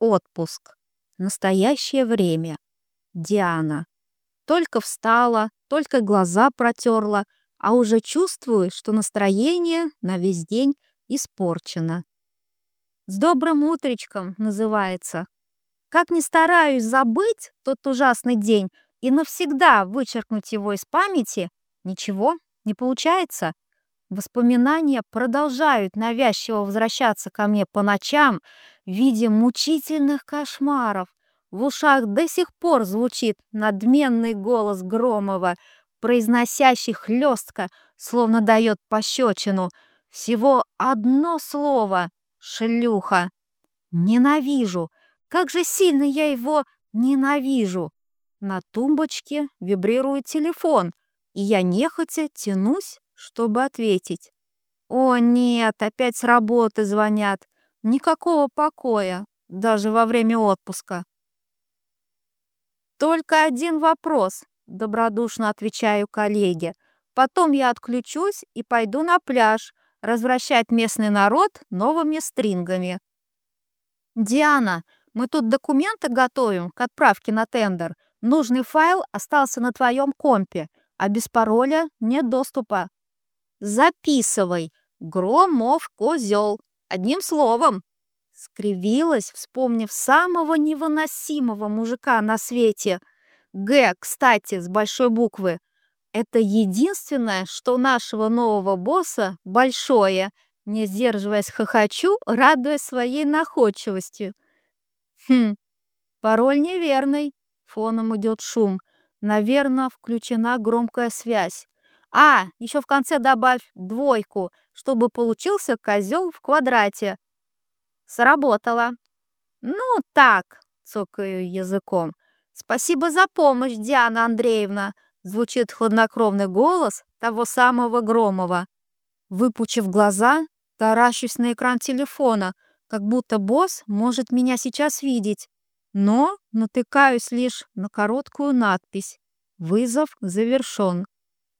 Отпуск. Настоящее время. Диана. Только встала, только глаза протерла, а уже чувствую, что настроение на весь день испорчено. «С добрым утречком» называется. Как ни стараюсь забыть тот ужасный день и навсегда вычеркнуть его из памяти, ничего не получается. Воспоминания продолжают навязчиво возвращаться ко мне по ночам в виде мучительных кошмаров. В ушах до сих пор звучит надменный голос Громова, произносящий хлестко, словно дает пощечину. Всего одно слово — шлюха. Ненавижу. Как же сильно я его ненавижу. На тумбочке вибрирует телефон, и я нехотя тянусь чтобы ответить. «О, нет, опять с работы звонят. Никакого покоя, даже во время отпуска». «Только один вопрос», — добродушно отвечаю коллеге. «Потом я отключусь и пойду на пляж, развращать местный народ новыми стрингами». «Диана, мы тут документы готовим к отправке на тендер. Нужный файл остался на твоем компе, а без пароля нет доступа. Записывай. Громов козел. Одним словом. Скривилась, вспомнив самого невыносимого мужика на свете. Г, кстати, с большой буквы. Это единственное, что нашего нового босса большое. Не сдерживаясь хохочу, радуясь своей находчивостью. Хм, пароль неверный. Фоном идет шум. Наверное, включена громкая связь. А, еще в конце добавь двойку, чтобы получился козел в квадрате. Сработало. Ну, так, цокаю языком. Спасибо за помощь, Диана Андреевна, звучит хладнокровный голос того самого Громова. Выпучив глаза, таращусь на экран телефона, как будто босс может меня сейчас видеть. Но натыкаюсь лишь на короткую надпись «Вызов завершен».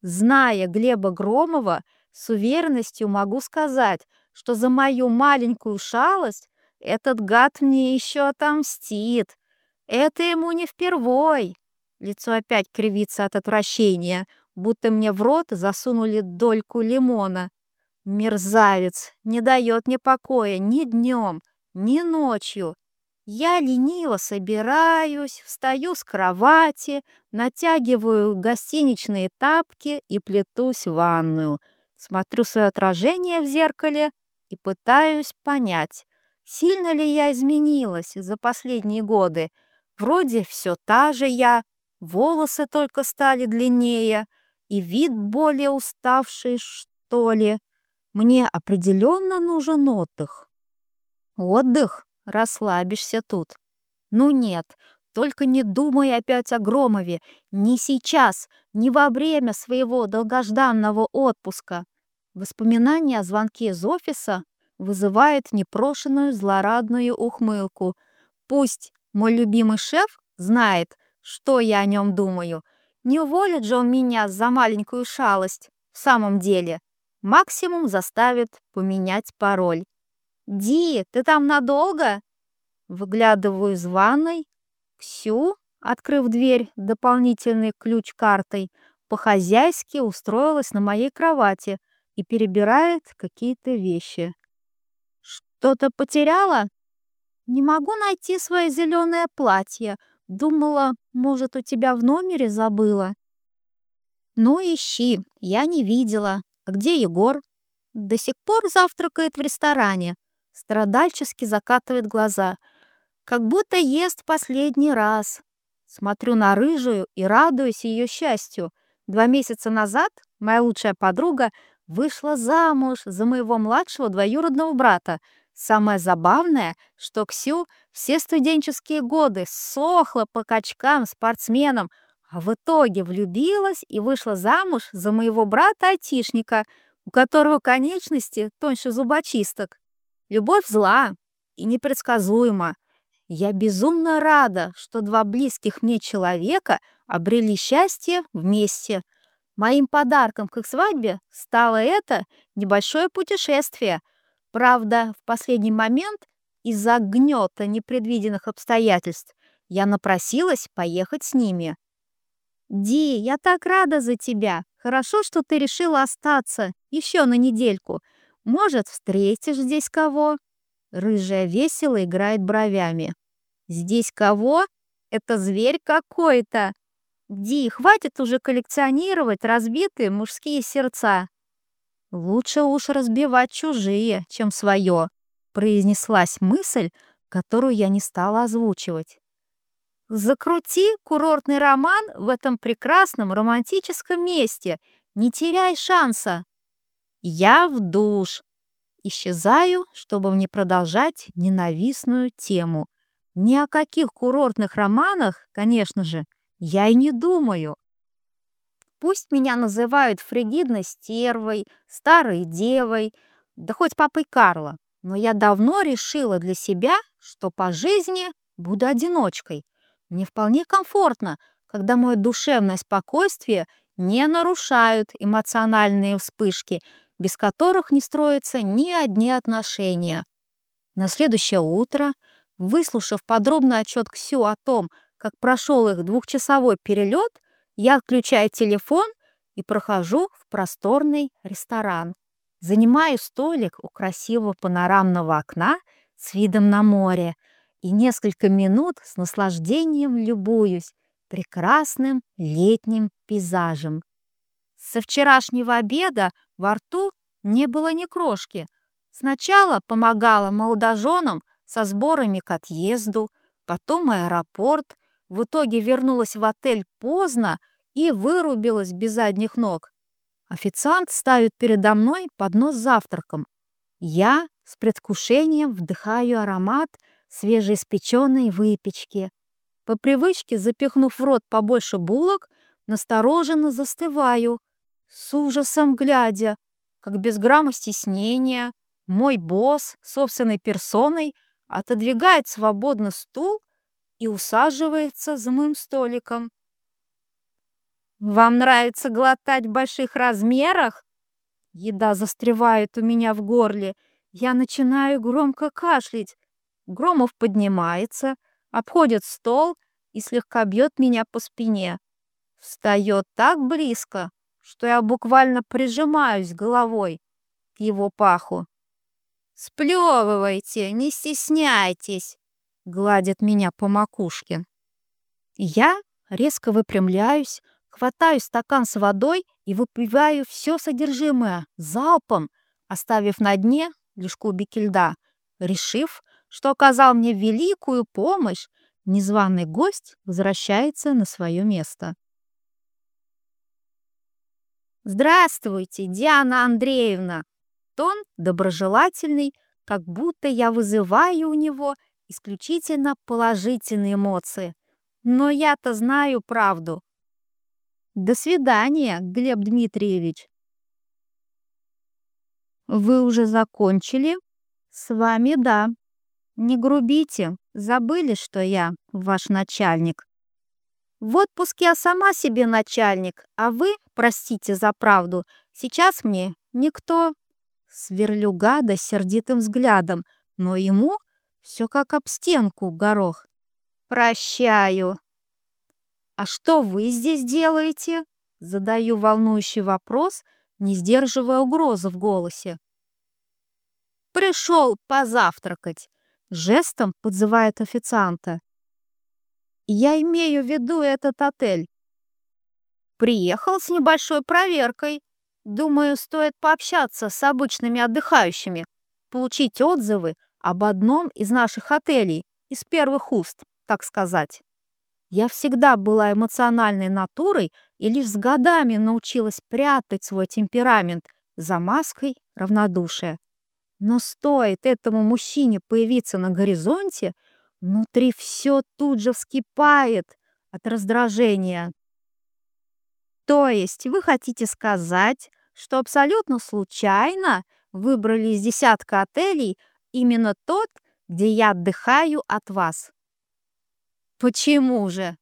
Зная Глеба Громова, с уверенностью могу сказать, что за мою маленькую шалость этот гад мне еще отомстит. Это ему не впервой. Лицо опять кривится от отвращения, будто мне в рот засунули дольку лимона. Мерзавец не дает мне покоя ни днем, ни ночью. Я лениво собираюсь, встаю с кровати, натягиваю гостиничные тапки и плетусь в ванную. Смотрю свое отражение в зеркале и пытаюсь понять, сильно ли я изменилась за последние годы. Вроде все та же я, волосы только стали длиннее и вид более уставший, что ли. Мне определенно нужен отдых. Отдых расслабишься тут. Ну нет, только не думай опять о Громове. Ни сейчас, ни во время своего долгожданного отпуска. Воспоминание о звонке из офиса вызывает непрошенную злорадную ухмылку. Пусть мой любимый шеф знает, что я о нем думаю. Не уволит же он меня за маленькую шалость. В самом деле, максимум заставит поменять пароль. «Ди, ты там надолго?» Выглядываю из ванной. Ксю, открыв дверь дополнительной ключ-картой, по-хозяйски устроилась на моей кровати и перебирает какие-то вещи. «Что-то потеряла?» «Не могу найти свое зеленое платье. Думала, может, у тебя в номере забыла?» «Ну, ищи. Я не видела. А где Егор?» «До сих пор завтракает в ресторане страдальчески закатывает глаза, как будто ест последний раз. Смотрю на рыжую и радуюсь ее счастью. Два месяца назад моя лучшая подруга вышла замуж за моего младшего двоюродного брата. Самое забавное, что Ксю все студенческие годы сохла по качкам спортсменам, а в итоге влюбилась и вышла замуж за моего брата-айтишника, у которого конечности тоньше зубочисток. Любовь зла и непредсказуема. Я безумно рада, что два близких мне человека обрели счастье вместе. Моим подарком к их свадьбе стало это небольшое путешествие. Правда, в последний момент из-за гнета непредвиденных обстоятельств я напросилась поехать с ними. «Ди, я так рада за тебя. Хорошо, что ты решила остаться еще на недельку. Может, встретишь здесь кого?» Рыжая весело играет бровями. «Здесь кого? Это зверь какой-то!» «Ди, хватит уже коллекционировать разбитые мужские сердца!» «Лучше уж разбивать чужие, чем свое», произнеслась мысль, которую я не стала озвучивать. Закрути курортный роман в этом прекрасном романтическом месте. Не теряй шанса. Я в душ. Исчезаю, чтобы не продолжать ненавистную тему. Ни о каких курортных романах, конечно же, я и не думаю. Пусть меня называют фригидной стервой, старой девой, да хоть папой Карла, но я давно решила для себя, что по жизни буду одиночкой. Мне вполне комфортно, когда мое душевное спокойствие не нарушают эмоциональные вспышки, без которых не строятся ни одни отношения. На следующее утро, выслушав подробный отчет Ксю о том, как прошел их двухчасовой перелет, я отключаю телефон и прохожу в просторный ресторан. Занимаю столик у красивого панорамного окна с видом на море – и несколько минут с наслаждением любуюсь прекрасным летним пейзажем. Со вчерашнего обеда во рту не было ни крошки. Сначала помогала молодоженам со сборами к отъезду, потом аэропорт, в итоге вернулась в отель поздно и вырубилась без задних ног. Официант ставит передо мной поднос с завтраком. Я с предвкушением вдыхаю аромат свежеиспеченной выпечки. По привычке, запихнув в рот побольше булок, настороженно застываю, с ужасом глядя, как без грамма стеснения мой босс собственной персоной отодвигает свободно стул и усаживается за моим столиком. «Вам нравится глотать в больших размерах?» Еда застревает у меня в горле. Я начинаю громко кашлять, Громов поднимается, обходит стол и слегка бьет меня по спине. Встает так близко, что я буквально прижимаюсь головой к его паху. «Сплевывайте, не стесняйтесь!» — гладит меня по макушке. Я резко выпрямляюсь, хватаю стакан с водой и выпиваю все содержимое залпом, оставив на дне лишь кубики льда, решив, что оказал мне великую помощь, незваный гость возвращается на свое место. «Здравствуйте, Диана Андреевна!» Тон доброжелательный, как будто я вызываю у него исключительно положительные эмоции. Но я-то знаю правду. До свидания, Глеб Дмитриевич. Вы уже закончили? С вами да. Не грубите, забыли, что я ваш начальник. В отпуске я сама себе начальник, а вы, простите за правду, сейчас мне никто. Сверлю гада сердитым взглядом, но ему все как об стенку горох. Прощаю. А что вы здесь делаете? Задаю волнующий вопрос, не сдерживая угрозы в голосе. Пришел позавтракать. Жестом подзывает официанта. «Я имею в виду этот отель. Приехал с небольшой проверкой. Думаю, стоит пообщаться с обычными отдыхающими, получить отзывы об одном из наших отелей, из первых уст, так сказать. Я всегда была эмоциональной натурой и лишь с годами научилась прятать свой темперамент за маской равнодушия. Но стоит этому мужчине появиться на горизонте, внутри все тут же вскипает от раздражения. То есть вы хотите сказать, что абсолютно случайно выбрали из десятка отелей именно тот, где я отдыхаю от вас? Почему же?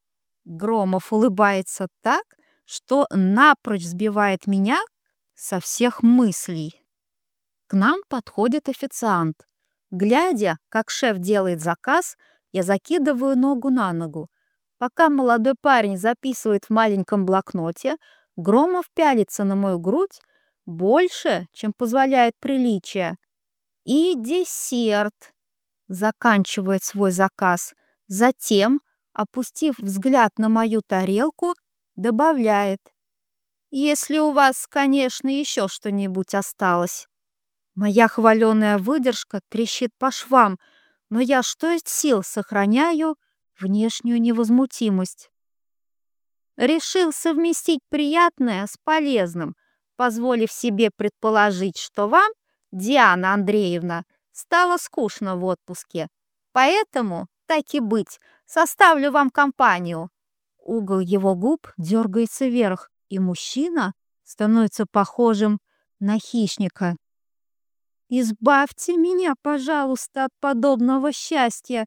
Громов улыбается так, что напрочь сбивает меня со всех мыслей. К нам подходит официант. Глядя, как шеф делает заказ, я закидываю ногу на ногу. Пока молодой парень записывает в маленьком блокноте, Громов пялится на мою грудь больше, чем позволяет приличие. И десерт. Заканчивает свой заказ. Затем, опустив взгляд на мою тарелку, добавляет. Если у вас, конечно, еще что-нибудь осталось. Моя хваленая выдержка трещит по швам, но я что из сил сохраняю внешнюю невозмутимость. Решил совместить приятное с полезным, позволив себе предположить, что вам, Диана Андреевна, стало скучно в отпуске. Поэтому, так и быть, составлю вам компанию. Угол его губ дергается вверх, и мужчина становится похожим на хищника. «Избавьте меня, пожалуйста, от подобного счастья!»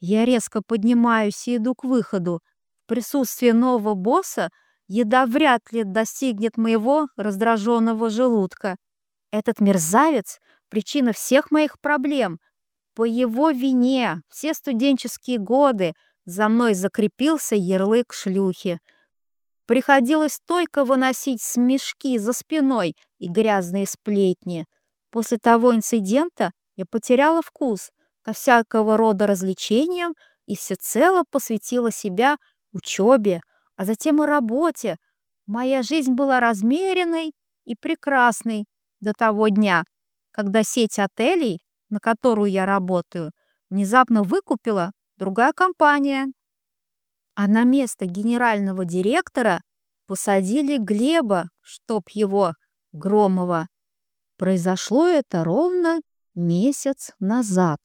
Я резко поднимаюсь и иду к выходу. В присутствии нового босса еда вряд ли достигнет моего раздраженного желудка. Этот мерзавец — причина всех моих проблем. По его вине все студенческие годы за мной закрепился ярлык шлюхи. Приходилось только выносить смешки за спиной и грязные сплетни — После того инцидента я потеряла вкус ко всякого рода развлечениям и всецело посвятила себя учебе, а затем и работе. Моя жизнь была размеренной и прекрасной до того дня, когда сеть отелей, на которую я работаю, внезапно выкупила другая компания. А на место генерального директора посадили Глеба, чтоб его, Громова. Произошло это ровно месяц назад.